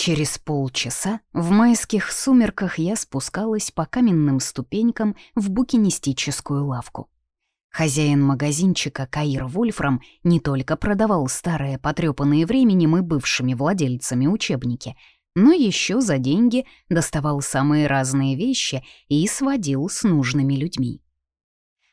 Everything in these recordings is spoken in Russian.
Через полчаса в майских сумерках я спускалась по каменным ступенькам в букинистическую лавку. Хозяин магазинчика Каир Вольфрам не только продавал старые, потрепанные временем и бывшими владельцами учебники, но еще за деньги доставал самые разные вещи и сводил с нужными людьми.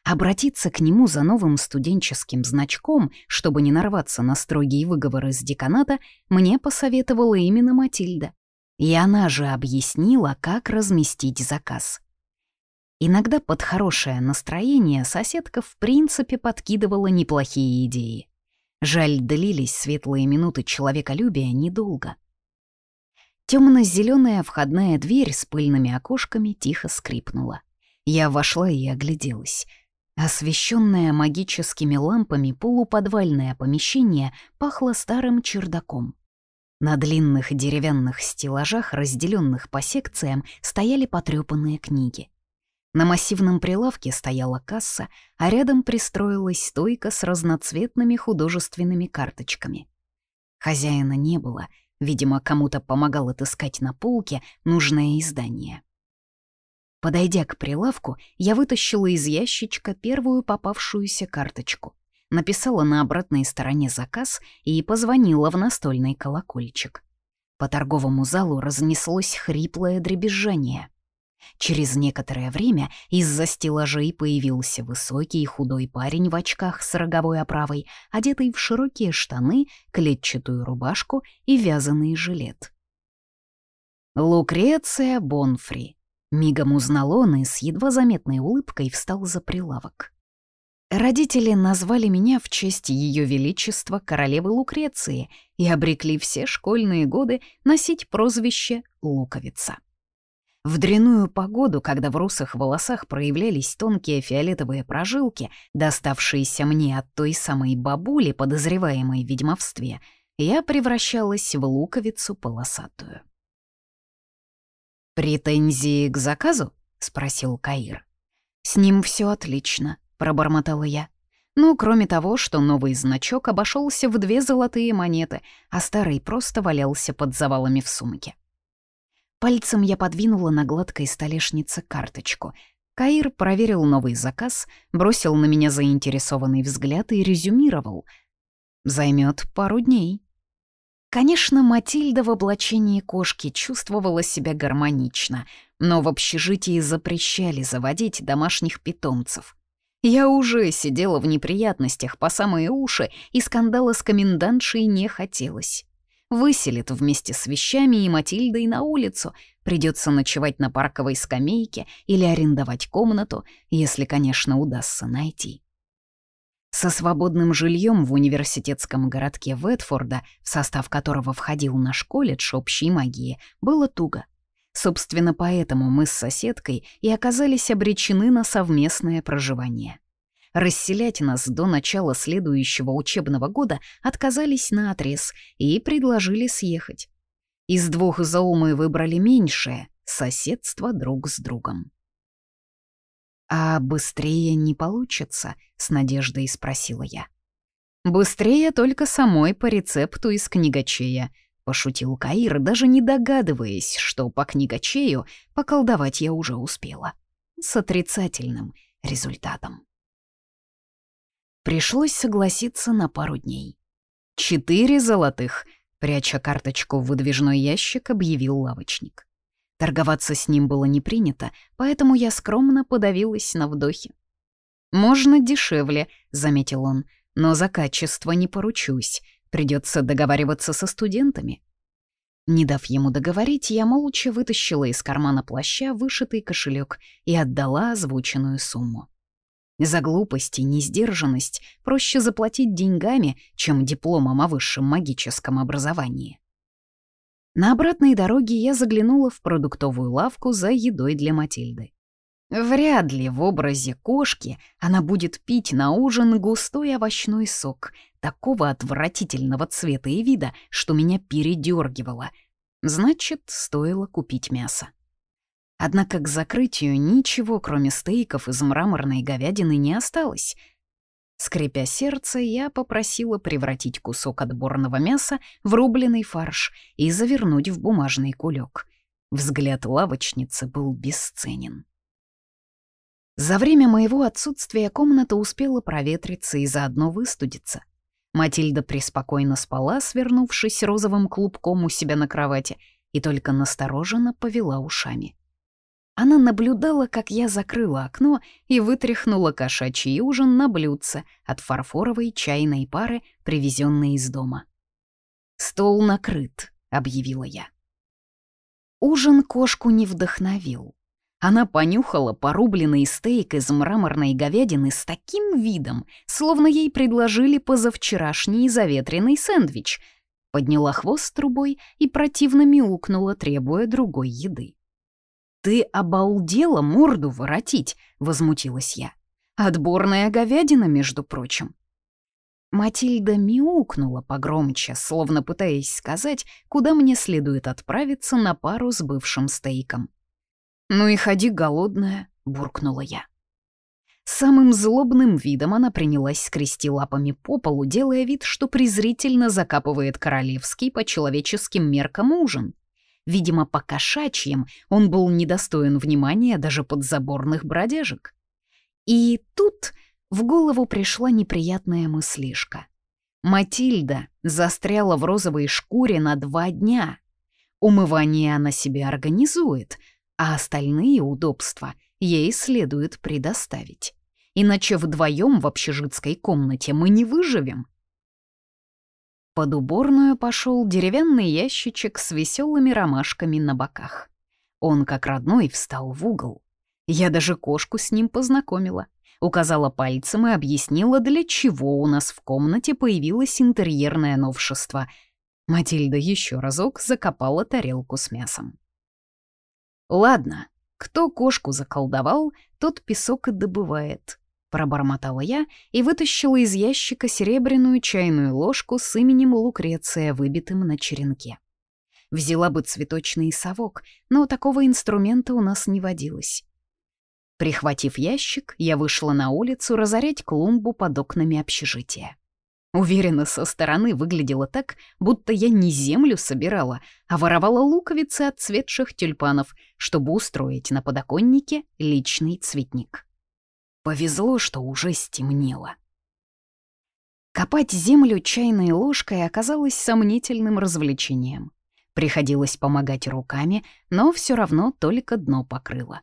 Обратиться к нему за новым студенческим значком, чтобы не нарваться на строгие выговоры с деканата, мне посоветовала именно Матильда. И она же объяснила, как разместить заказ. Иногда под хорошее настроение соседка в принципе подкидывала неплохие идеи. Жаль, длились светлые минуты человеколюбия недолго. Темно-зеленая входная дверь с пыльными окошками тихо скрипнула. Я вошла и огляделась — Освещенное магическими лампами полуподвальное помещение пахло старым чердаком. На длинных деревянных стеллажах, разделенных по секциям, стояли потрепанные книги. На массивном прилавке стояла касса, а рядом пристроилась стойка с разноцветными художественными карточками. Хозяина не было, видимо, кому-то помогал отыскать на полке нужное издание. Подойдя к прилавку, я вытащила из ящичка первую попавшуюся карточку, написала на обратной стороне заказ и позвонила в настольный колокольчик. По торговому залу разнеслось хриплое дребезжание. Через некоторое время из-за стеллажей появился высокий и худой парень в очках с роговой оправой, одетый в широкие штаны, клетчатую рубашку и вязаный жилет. Лукреция Бонфри, Мигом узнал он и с едва заметной улыбкой встал за прилавок. Родители назвали меня в честь Ее Величества королевы Лукреции и обрекли все школьные годы носить прозвище «Луковица». В дряную погоду, когда в русых волосах проявлялись тонкие фиолетовые прожилки, доставшиеся мне от той самой бабули, подозреваемой в ведьмовстве, я превращалась в луковицу полосатую. «Претензии к заказу?» — спросил Каир. «С ним все отлично», — пробормотала я. Ну, кроме того, что новый значок обошелся в две золотые монеты, а старый просто валялся под завалами в сумке. Пальцем я подвинула на гладкой столешнице карточку. Каир проверил новый заказ, бросил на меня заинтересованный взгляд и резюмировал. «Займет пару дней». Конечно, Матильда в облачении кошки чувствовала себя гармонично, но в общежитии запрещали заводить домашних питомцев. Я уже сидела в неприятностях по самые уши, и скандала с комендантшей не хотелось. Выселит вместе с вещами и Матильдой на улицу, придется ночевать на парковой скамейке или арендовать комнату, если, конечно, удастся найти. Со свободным жильем в университетском городке Ветфорда, в состав которого входил наш колледж общей магии, было туго. Собственно, поэтому мы с соседкой и оказались обречены на совместное проживание. Расселять нас до начала следующего учебного года отказались на отрез и предложили съехать. Из двух зол мы выбрали меньшее — соседство друг с другом. «А быстрее не получится?» — с надеждой спросила я. «Быстрее только самой по рецепту из книгачея», — пошутил Каир, даже не догадываясь, что по книгачею поколдовать я уже успела. С отрицательным результатом. Пришлось согласиться на пару дней. «Четыре золотых», — пряча карточку в выдвижной ящик, объявил лавочник. Торговаться с ним было не принято, поэтому я скромно подавилась на вдохе. «Можно дешевле», — заметил он, — «но за качество не поручусь. Придется договариваться со студентами». Не дав ему договорить, я молча вытащила из кармана плаща вышитый кошелек и отдала озвученную сумму. За глупость и несдержанность проще заплатить деньгами, чем дипломом о высшем магическом образовании. На обратной дороге я заглянула в продуктовую лавку за едой для Матильды. Вряд ли в образе кошки она будет пить на ужин густой овощной сок, такого отвратительного цвета и вида, что меня передергивало. Значит, стоило купить мясо. Однако к закрытию ничего, кроме стейков из мраморной говядины, не осталось. Скрипя сердце, я попросила превратить кусок отборного мяса в рубленый фарш и завернуть в бумажный кулек. Взгляд лавочницы был бесценен. За время моего отсутствия комната успела проветриться и заодно выстудиться. Матильда преспокойно спала, свернувшись розовым клубком у себя на кровати, и только настороженно повела ушами. Она наблюдала, как я закрыла окно и вытряхнула кошачий ужин на блюдце от фарфоровой чайной пары, привезенной из дома. «Стол накрыт», — объявила я. Ужин кошку не вдохновил. Она понюхала порубленный стейк из мраморной говядины с таким видом, словно ей предложили позавчерашний заветренный сэндвич. Подняла хвост трубой и противно мяукнула, требуя другой еды. «Ты обалдела морду воротить!» — возмутилась я. «Отборная говядина, между прочим». Матильда мяукнула погромче, словно пытаясь сказать, куда мне следует отправиться на пару с бывшим стейком. «Ну и ходи голодная», — буркнула я. Самым злобным видом она принялась скрести лапами по полу, делая вид, что презрительно закапывает королевский по человеческим меркам ужин. Видимо, по кошачьим он был недостоин внимания даже подзаборных бродяжек. И тут в голову пришла неприятная мыслишка. Матильда застряла в розовой шкуре на два дня. Умывание она себе организует — а остальные удобства ей следует предоставить. Иначе вдвоем в общежитской комнате мы не выживем. Под уборную пошел деревянный ящичек с веселыми ромашками на боках. Он, как родной, встал в угол. Я даже кошку с ним познакомила. Указала пальцем и объяснила, для чего у нас в комнате появилось интерьерное новшество. Матильда еще разок закопала тарелку с мясом. «Ладно, кто кошку заколдовал, тот песок и добывает», — пробормотала я и вытащила из ящика серебряную чайную ложку с именем Лукреция, выбитым на черенке. Взяла бы цветочный совок, но такого инструмента у нас не водилось. Прихватив ящик, я вышла на улицу разорять клумбу под окнами общежития. Уверена, со стороны выглядело так, будто я не землю собирала, а воровала луковицы от цветших тюльпанов, чтобы устроить на подоконнике личный цветник. Повезло, что уже стемнело. Копать землю чайной ложкой оказалось сомнительным развлечением. Приходилось помогать руками, но все равно только дно покрыло.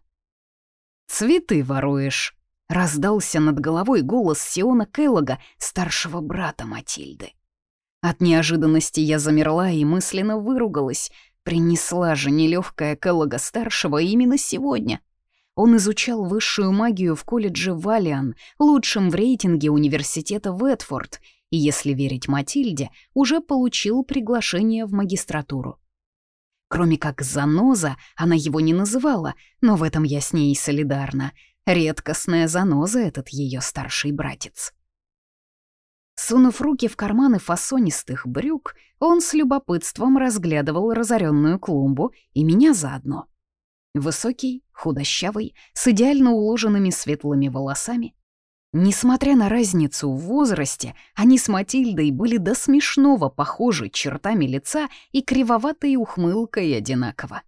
«Цветы воруешь», раздался над головой голос Сиона Келлога, старшего брата Матильды. От неожиданности я замерла и мысленно выругалась. Принесла же нелегкая Келлога-старшего именно сегодня. Он изучал высшую магию в колледже Валиан, лучшем в рейтинге университета Ветфорд, и, если верить Матильде, уже получил приглашение в магистратуру. Кроме как заноза, она его не называла, но в этом я с ней солидарна — Редкостная заноза этот ее старший братец. Сунув руки в карманы фасонистых брюк, он с любопытством разглядывал разоренную клумбу и меня заодно. Высокий, худощавый, с идеально уложенными светлыми волосами. Несмотря на разницу в возрасте, они с Матильдой были до смешного похожи чертами лица и кривоватой ухмылкой одинаково.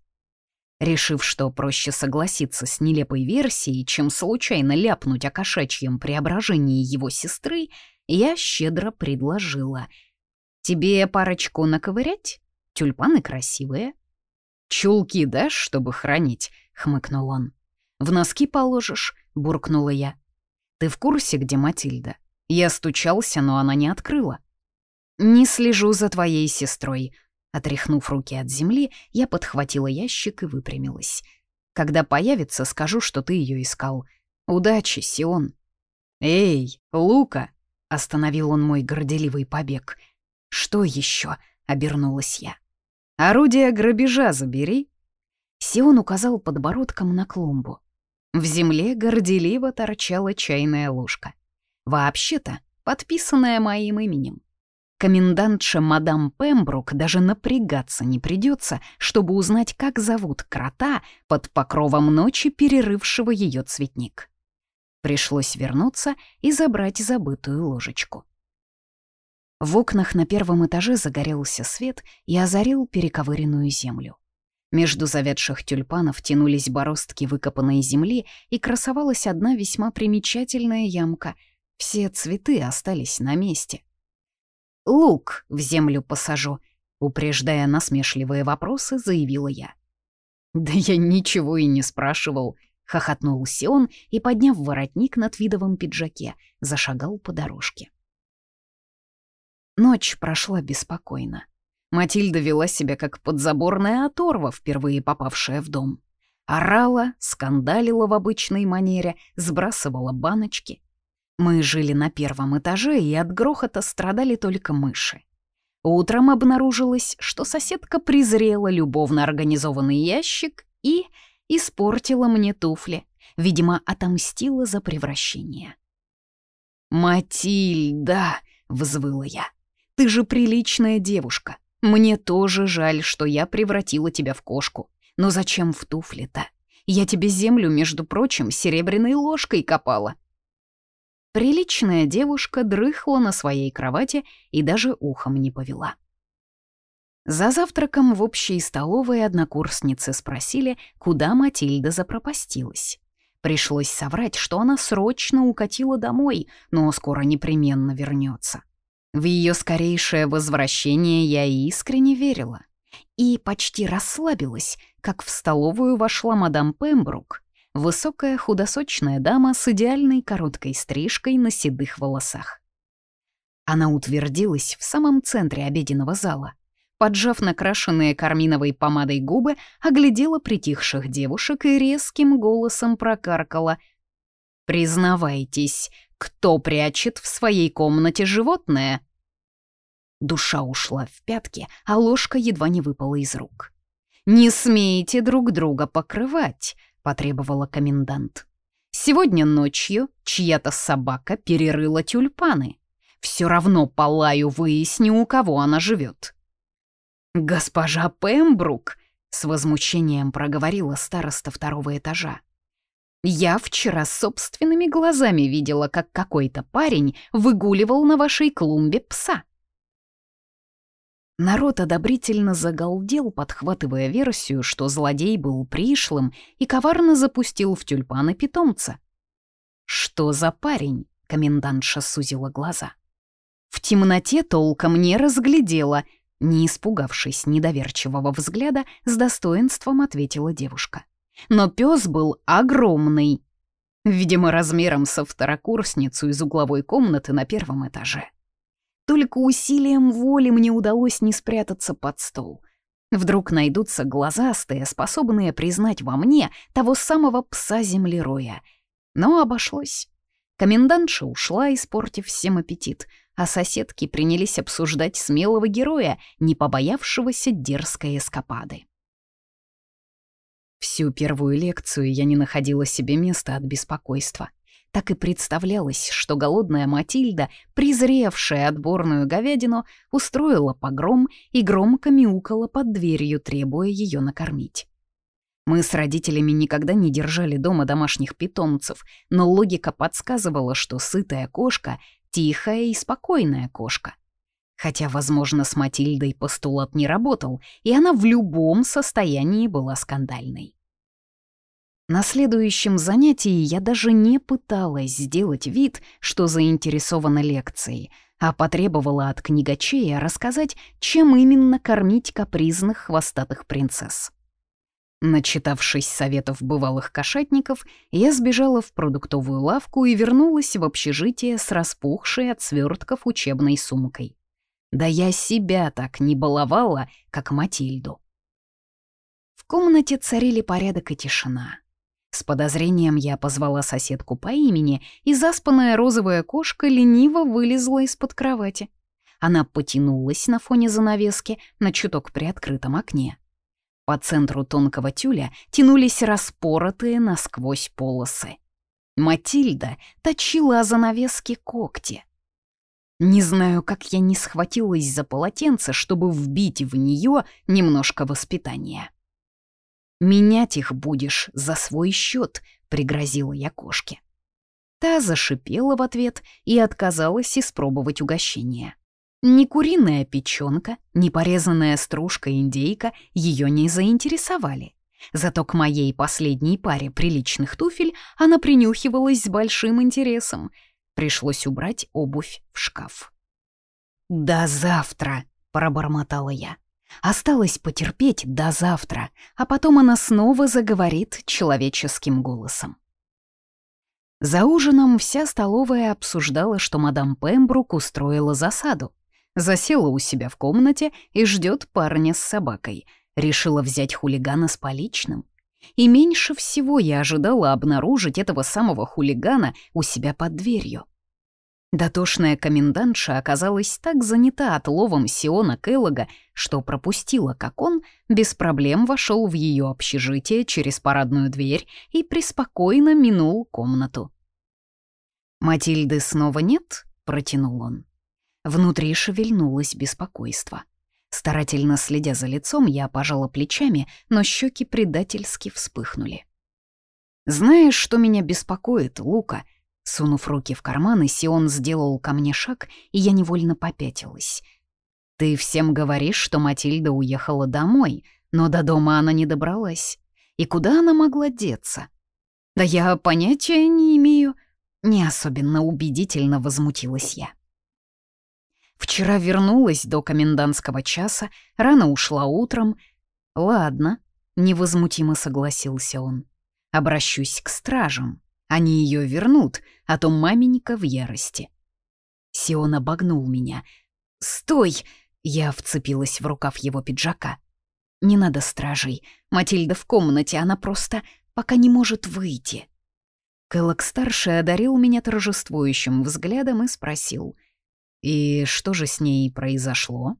Решив, что проще согласиться с нелепой версией, чем случайно ляпнуть о кошачьем преображении его сестры, я щедро предложила. «Тебе парочку наковырять? Тюльпаны красивые». «Чулки дашь, чтобы хранить?» — хмыкнул он. «В носки положишь?» — буркнула я. «Ты в курсе, где Матильда?» Я стучался, но она не открыла. «Не слежу за твоей сестрой», Отряхнув руки от земли, я подхватила ящик и выпрямилась. «Когда появится, скажу, что ты ее искал. Удачи, Сион!» «Эй, Лука!» — остановил он мой горделивый побег. «Что еще?» — обернулась я. «Орудие грабежа забери!» Сион указал подбородком на клумбу. В земле горделиво торчала чайная ложка. Вообще-то подписанная моим именем. Комендантша мадам Пембрук даже напрягаться не придется, чтобы узнать, как зовут крота под покровом ночи, перерывшего ее цветник. Пришлось вернуться и забрать забытую ложечку. В окнах на первом этаже загорелся свет и озарил перековыренную землю. Между завядших тюльпанов тянулись бороздки выкопанной земли, и красовалась одна весьма примечательная ямка. Все цветы остались на месте. «Лук в землю посажу», — упреждая насмешливые вопросы, заявила я. «Да я ничего и не спрашивал», — хохотнул Сион и, подняв воротник на твидовом пиджаке, зашагал по дорожке. Ночь прошла беспокойно. Матильда вела себя как подзаборная оторва, впервые попавшая в дом. Орала, скандалила в обычной манере, сбрасывала баночки. Мы жили на первом этаже, и от грохота страдали только мыши. Утром обнаружилось, что соседка презрела любовно организованный ящик и испортила мне туфли. Видимо, отомстила за превращение. «Матильда!» — взвыла я. Ты же приличная девушка. Мне тоже жаль, что я превратила тебя в кошку. Но зачем в туфли-то? Я тебе землю, между прочим, серебряной ложкой копала». Приличная девушка дрыхла на своей кровати и даже ухом не повела. За завтраком в общей столовой однокурсницы спросили, куда Матильда запропастилась. Пришлось соврать, что она срочно укатила домой, но скоро непременно вернется. В ее скорейшее возвращение я искренне верила. И почти расслабилась, как в столовую вошла мадам Пембрук, высокая худосочная дама с идеальной короткой стрижкой на седых волосах. Она утвердилась в самом центре обеденного зала. Поджав накрашенные карминовой помадой губы, оглядела притихших девушек и резким голосом прокаркала. «Признавайтесь, кто прячет в своей комнате животное?» Душа ушла в пятки, а ложка едва не выпала из рук. «Не смейте друг друга покрывать», — потребовала комендант. «Сегодня ночью чья-то собака перерыла тюльпаны. Все равно по лаю выясню, у кого она живет». «Госпожа Пембрук», — с возмущением проговорила староста второго этажа. «Я вчера собственными глазами видела, как какой-то парень выгуливал на вашей клумбе пса». Народ одобрительно загалдел, подхватывая версию, что злодей был пришлым и коварно запустил в тюльпаны питомца. «Что за парень?» — комендантша сузила глаза. В темноте толком не разглядела, не испугавшись недоверчивого взгляда, с достоинством ответила девушка. Но пес был огромный, видимо, размером со второкурсницу из угловой комнаты на первом этаже. Только усилием воли мне удалось не спрятаться под стол. Вдруг найдутся глазастые, способные признать во мне того самого пса-землероя. Но обошлось. Комендантша ушла, испортив всем аппетит, а соседки принялись обсуждать смелого героя, не побоявшегося дерзкой эскапады. Всю первую лекцию я не находила себе места от беспокойства так и представлялось, что голодная Матильда, презревшая отборную говядину, устроила погром и громко мяукала под дверью, требуя ее накормить. Мы с родителями никогда не держали дома домашних питомцев, но логика подсказывала, что сытая кошка — тихая и спокойная кошка. Хотя, возможно, с Матильдой постулат не работал, и она в любом состоянии была скандальной. На следующем занятии я даже не пыталась сделать вид, что заинтересована лекцией, а потребовала от книгачея рассказать, чем именно кормить капризных хвостатых принцесс. Начитавшись советов бывалых кошатников, я сбежала в продуктовую лавку и вернулась в общежитие с распухшей от свертков учебной сумкой. Да я себя так не баловала, как Матильду. В комнате царили порядок и тишина. С подозрением я позвала соседку по имени, и заспанная розовая кошка лениво вылезла из-под кровати. Она потянулась на фоне занавески на чуток приоткрытом окне. По центру тонкого тюля тянулись распоротые насквозь полосы. Матильда точила о занавеске когти. Не знаю, как я не схватилась за полотенце, чтобы вбить в нее немножко воспитания. «Менять их будешь за свой счет», — пригрозила я кошке. Та зашипела в ответ и отказалась испробовать угощение. Ни куриная печенка, ни порезанная стружка индейка ее не заинтересовали. Зато к моей последней паре приличных туфель она принюхивалась с большим интересом. Пришлось убрать обувь в шкаф. «До завтра!» — пробормотала я. Осталось потерпеть до завтра, а потом она снова заговорит человеческим голосом. За ужином вся столовая обсуждала, что мадам Пембрук устроила засаду. Засела у себя в комнате и ждет парня с собакой. Решила взять хулигана с поличным. И меньше всего я ожидала обнаружить этого самого хулигана у себя под дверью. Дотошная комендантша оказалась так занята отловом Сиона Келлога, что пропустила, как он без проблем вошел в ее общежитие через парадную дверь и преспокойно минул комнату. «Матильды снова нет?» — протянул он. Внутри шевельнулось беспокойство. Старательно следя за лицом, я пожала плечами, но щеки предательски вспыхнули. «Знаешь, что меня беспокоит, Лука?» Сунув руки в карманы, Сион сделал ко мне шаг, и я невольно попятилась. «Ты всем говоришь, что Матильда уехала домой, но до дома она не добралась. И куда она могла деться?» «Да я понятия не имею», — не особенно убедительно возмутилась я. «Вчера вернулась до комендантского часа, рано ушла утром. Ладно», — невозмутимо согласился он. «Обращусь к стражам». Они ее вернут, а то маменька в ярости. Сион обогнул меня. «Стой!» — я вцепилась в рукав его пиджака. «Не надо стражей. Матильда в комнате, она просто пока не может выйти». Кэллок-старший одарил меня торжествующим взглядом и спросил. «И что же с ней произошло?»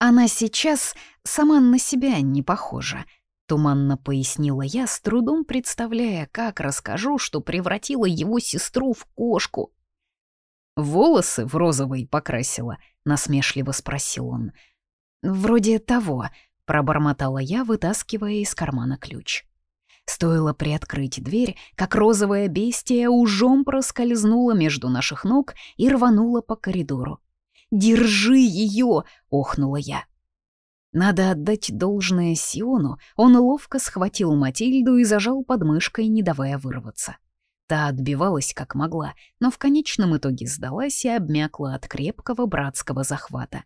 «Она сейчас сама на себя не похожа», Туманно пояснила я, с трудом представляя, как расскажу, что превратила его сестру в кошку. «Волосы в розовый покрасила?» — насмешливо спросил он. «Вроде того», — пробормотала я, вытаскивая из кармана ключ. Стоило приоткрыть дверь, как розовая бестия ужом проскользнула между наших ног и рванула по коридору. «Держи ее!» — охнула я. Надо отдать должное Сиону, он ловко схватил Матильду и зажал подмышкой, не давая вырваться. Та отбивалась как могла, но в конечном итоге сдалась и обмякла от крепкого братского захвата.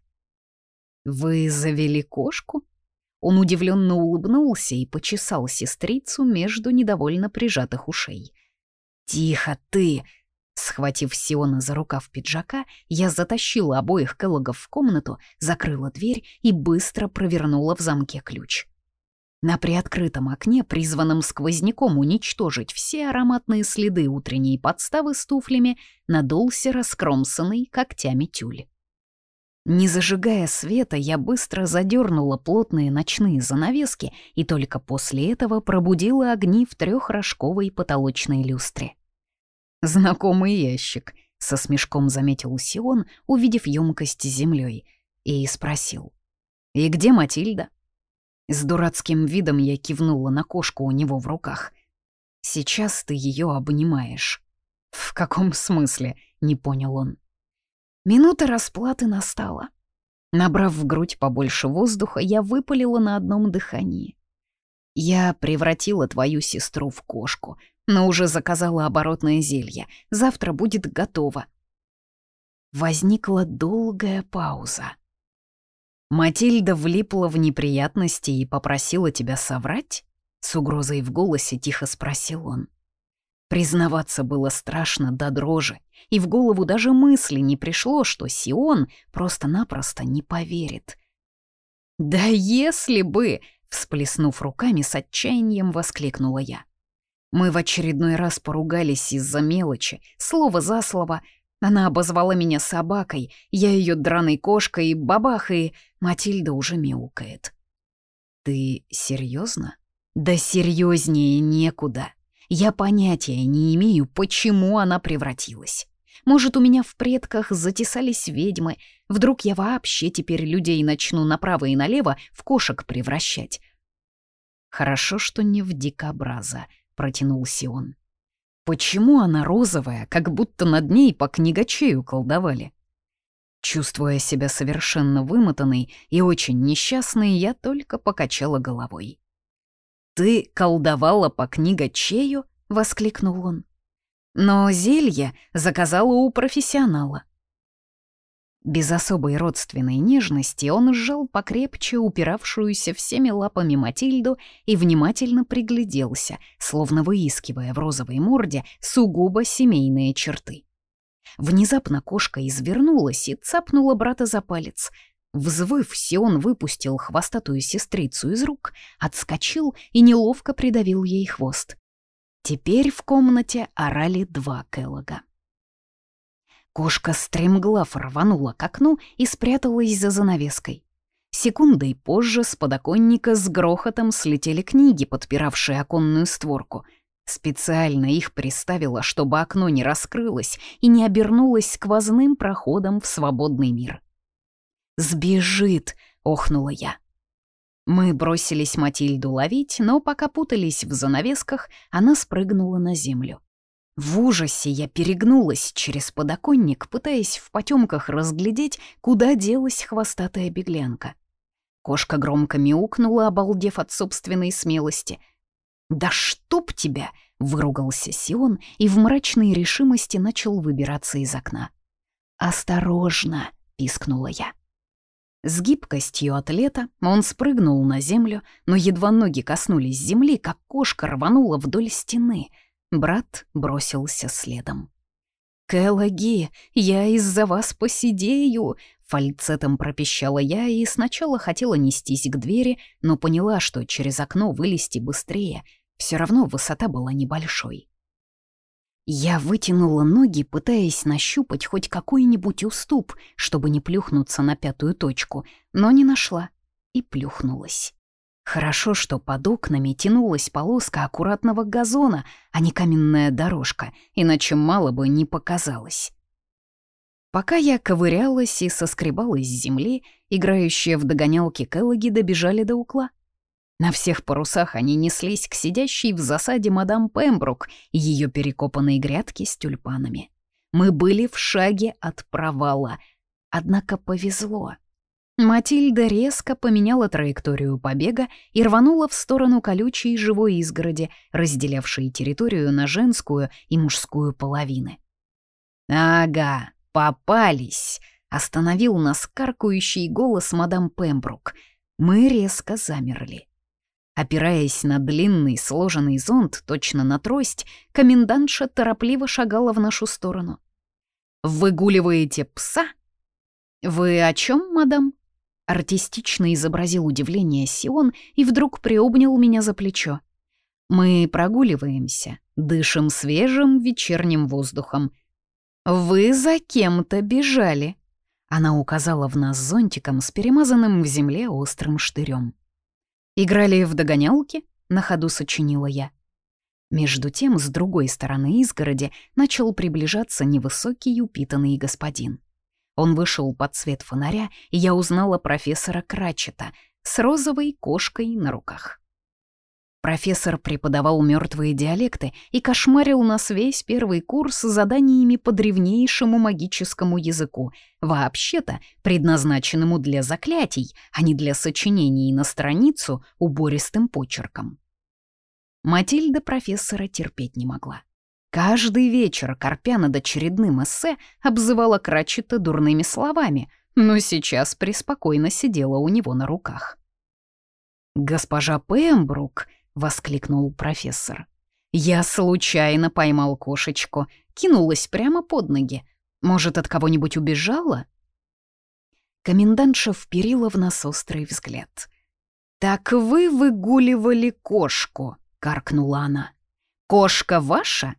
«Вы завели кошку?» Он удивленно улыбнулся и почесал сестрицу между недовольно прижатых ушей. «Тихо ты!» Схватив Сиона за рукав пиджака, я затащила обоих Келлогов в комнату, закрыла дверь и быстро провернула в замке ключ. На приоткрытом окне, призванном сквозняком уничтожить все ароматные следы утренней подставы с туфлями, надулся раскромсанный когтями тюль. Не зажигая света, я быстро задернула плотные ночные занавески и только после этого пробудила огни в трехрожковой потолочной люстре. «Знакомый ящик», — со смешком заметил Сион, увидев емкость с землей, и спросил. «И где Матильда?» С дурацким видом я кивнула на кошку у него в руках. «Сейчас ты ее обнимаешь». «В каком смысле?» — не понял он. Минута расплаты настала. Набрав в грудь побольше воздуха, я выпалила на одном дыхании. «Я превратила твою сестру в кошку, но уже заказала оборотное зелье. Завтра будет готово. Возникла долгая пауза. «Матильда влипла в неприятности и попросила тебя соврать?» С угрозой в голосе тихо спросил он. Признаваться было страшно до дрожи, и в голову даже мысли не пришло, что Сион просто-напросто не поверит. «Да если бы!» — всплеснув руками, с отчаянием воскликнула я. Мы в очередной раз поругались из-за мелочи, слово за слово. Она обозвала меня собакой, я ее драной кошкой, бабах, и Матильда уже мяукает. «Ты серьезно? «Да серьезнее некуда. Я понятия не имею, почему она превратилась. Может, у меня в предках затесались ведьмы, вдруг я вообще теперь людей начну направо и налево в кошек превращать. Хорошо, что не в дикобраза. — протянул Сион. Почему она розовая, как будто над ней по книгачею колдовали? Чувствуя себя совершенно вымотанной и очень несчастной, я только покачала головой. «Ты колдовала по книгачею?» — воскликнул он. «Но зелье заказала у профессионала». Без особой родственной нежности он сжал покрепче упиравшуюся всеми лапами Матильду и внимательно пригляделся, словно выискивая в розовой морде сугубо семейные черты. Внезапно кошка извернулась и цапнула брата за палец. Взвыв, Сион выпустил хвостатую сестрицу из рук, отскочил и неловко придавил ей хвост. Теперь в комнате орали два Келлога. Кошка стремглав рванула к окну и спряталась за занавеской. Секундой позже с подоконника с грохотом слетели книги, подпиравшие оконную створку. Специально их приставила, чтобы окно не раскрылось и не обернулось сквозным проходом в свободный мир. «Сбежит!» — охнула я. Мы бросились Матильду ловить, но пока путались в занавесках, она спрыгнула на землю. В ужасе я перегнулась через подоконник, пытаясь в потемках разглядеть, куда делась хвостатая беглянка. Кошка громко мяукнула, обалдев от собственной смелости. «Да чтоб тебя!» — выругался Сион и в мрачной решимости начал выбираться из окна. «Осторожно!» — пискнула я. С гибкостью атлета он спрыгнул на землю, но едва ноги коснулись земли, как кошка рванула вдоль стены — Брат бросился следом. «Кэллаги, я из-за вас посидею!» Фальцетом пропищала я и сначала хотела нестись к двери, но поняла, что через окно вылезти быстрее. Все равно высота была небольшой. Я вытянула ноги, пытаясь нащупать хоть какой-нибудь уступ, чтобы не плюхнуться на пятую точку, но не нашла и плюхнулась. Хорошо, что под окнами тянулась полоска аккуратного газона, а не каменная дорожка, иначе мало бы не показалось. Пока я ковырялась и соскребалась с земли, играющие в догонялки Келлоги добежали до укла. На всех парусах они неслись к сидящей в засаде мадам Пембрук и ее перекопанной грядке с тюльпанами. Мы были в шаге от провала, однако повезло. Матильда резко поменяла траекторию побега и рванула в сторону колючей живой изгороди, разделявшей территорию на женскую и мужскую половины. «Ага, попались!» — остановил нас каркающий голос мадам Пембрук. Мы резко замерли. Опираясь на длинный сложенный зонт, точно на трость, комендантша торопливо шагала в нашу сторону. «Выгуливаете пса?» «Вы о чем, мадам?» Артистично изобразил удивление Сион и вдруг приобнял меня за плечо. «Мы прогуливаемся, дышим свежим вечерним воздухом. Вы за кем-то бежали». Она указала в нас зонтиком с перемазанным в земле острым штырем. «Играли в догонялки?» — на ходу сочинила я. Между тем, с другой стороны изгороди начал приближаться невысокий упитанный господин. Он вышел под свет фонаря, и я узнала профессора Крачета с розовой кошкой на руках. Профессор преподавал мертвые диалекты и кошмарил нас весь первый курс заданиями по древнейшему магическому языку, вообще-то предназначенному для заклятий, а не для сочинений на страницу убористым почерком. Матильда профессора терпеть не могла. Каждый вечер, корпя над очередным эссе, обзывала Крачета дурными словами, но сейчас преспокойно сидела у него на руках. «Госпожа Пембрук!» — воскликнул профессор. «Я случайно поймал кошечку, кинулась прямо под ноги. Может, от кого-нибудь убежала?» Комендантша вперила в нас острый взгляд. «Так вы выгуливали кошку!» — каркнула она. «Кошка ваша?»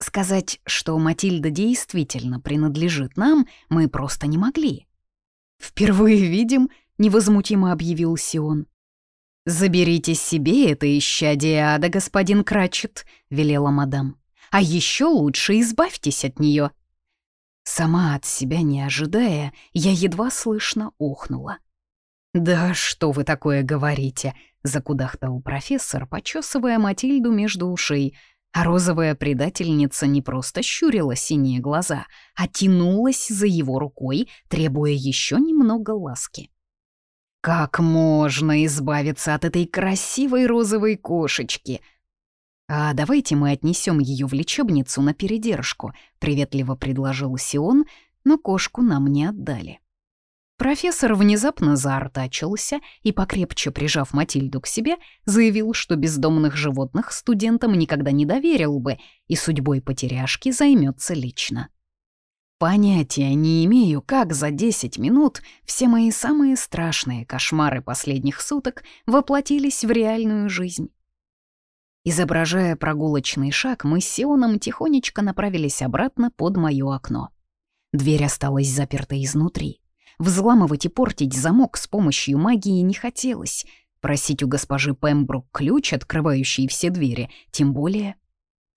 Сказать, что Матильда действительно принадлежит нам, мы просто не могли. «Впервые видим», — невозмутимо объявил Сион. «Заберите себе это исчадие ада, господин Крачет», — велела мадам. «А еще лучше избавьтесь от нее». Сама от себя не ожидая, я едва слышно охнула. «Да что вы такое говорите?» — закудахтал профессор, почесывая Матильду между ушей — А розовая предательница не просто щурила синие глаза, а тянулась за его рукой, требуя еще немного ласки. «Как можно избавиться от этой красивой розовой кошечки?» «А давайте мы отнесем ее в лечебницу на передержку», — приветливо предложил Сион, но кошку нам не отдали. Профессор внезапно заортачился и, покрепче прижав Матильду к себе, заявил, что бездомных животных студентам никогда не доверил бы и судьбой потеряшки займется лично. Понятия не имею, как за 10 минут все мои самые страшные кошмары последних суток воплотились в реальную жизнь. Изображая прогулочный шаг, мы с Сионом тихонечко направились обратно под моё окно. Дверь осталась заперта изнутри. Взламывать и портить замок с помощью магии не хотелось. Просить у госпожи Пембрук ключ, открывающий все двери, тем более.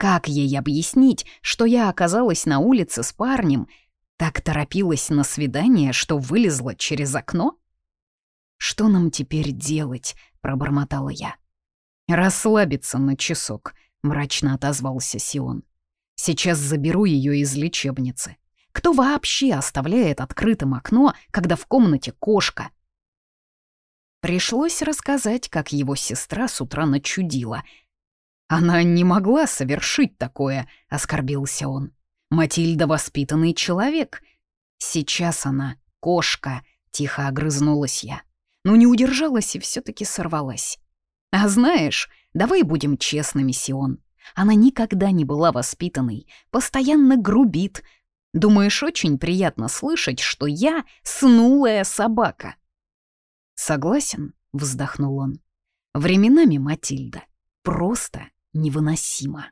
Как ей объяснить, что я оказалась на улице с парнем, так торопилась на свидание, что вылезла через окно? «Что нам теперь делать?» — пробормотала я. «Расслабиться на часок», — мрачно отозвался Сион. «Сейчас заберу ее из лечебницы. Кто вообще оставляет открытым окно, когда в комнате кошка? Пришлось рассказать, как его сестра с утра начудила. «Она не могла совершить такое», — оскорбился он. «Матильда воспитанный человек. Сейчас она кошка», — тихо огрызнулась я. Но не удержалась и все таки сорвалась. «А знаешь, давай будем честными, Сион. Она никогда не была воспитанной, постоянно грубит, Думаешь, очень приятно слышать, что я снулая собака?» «Согласен», — вздохнул он. «Временами, Матильда, просто невыносимо».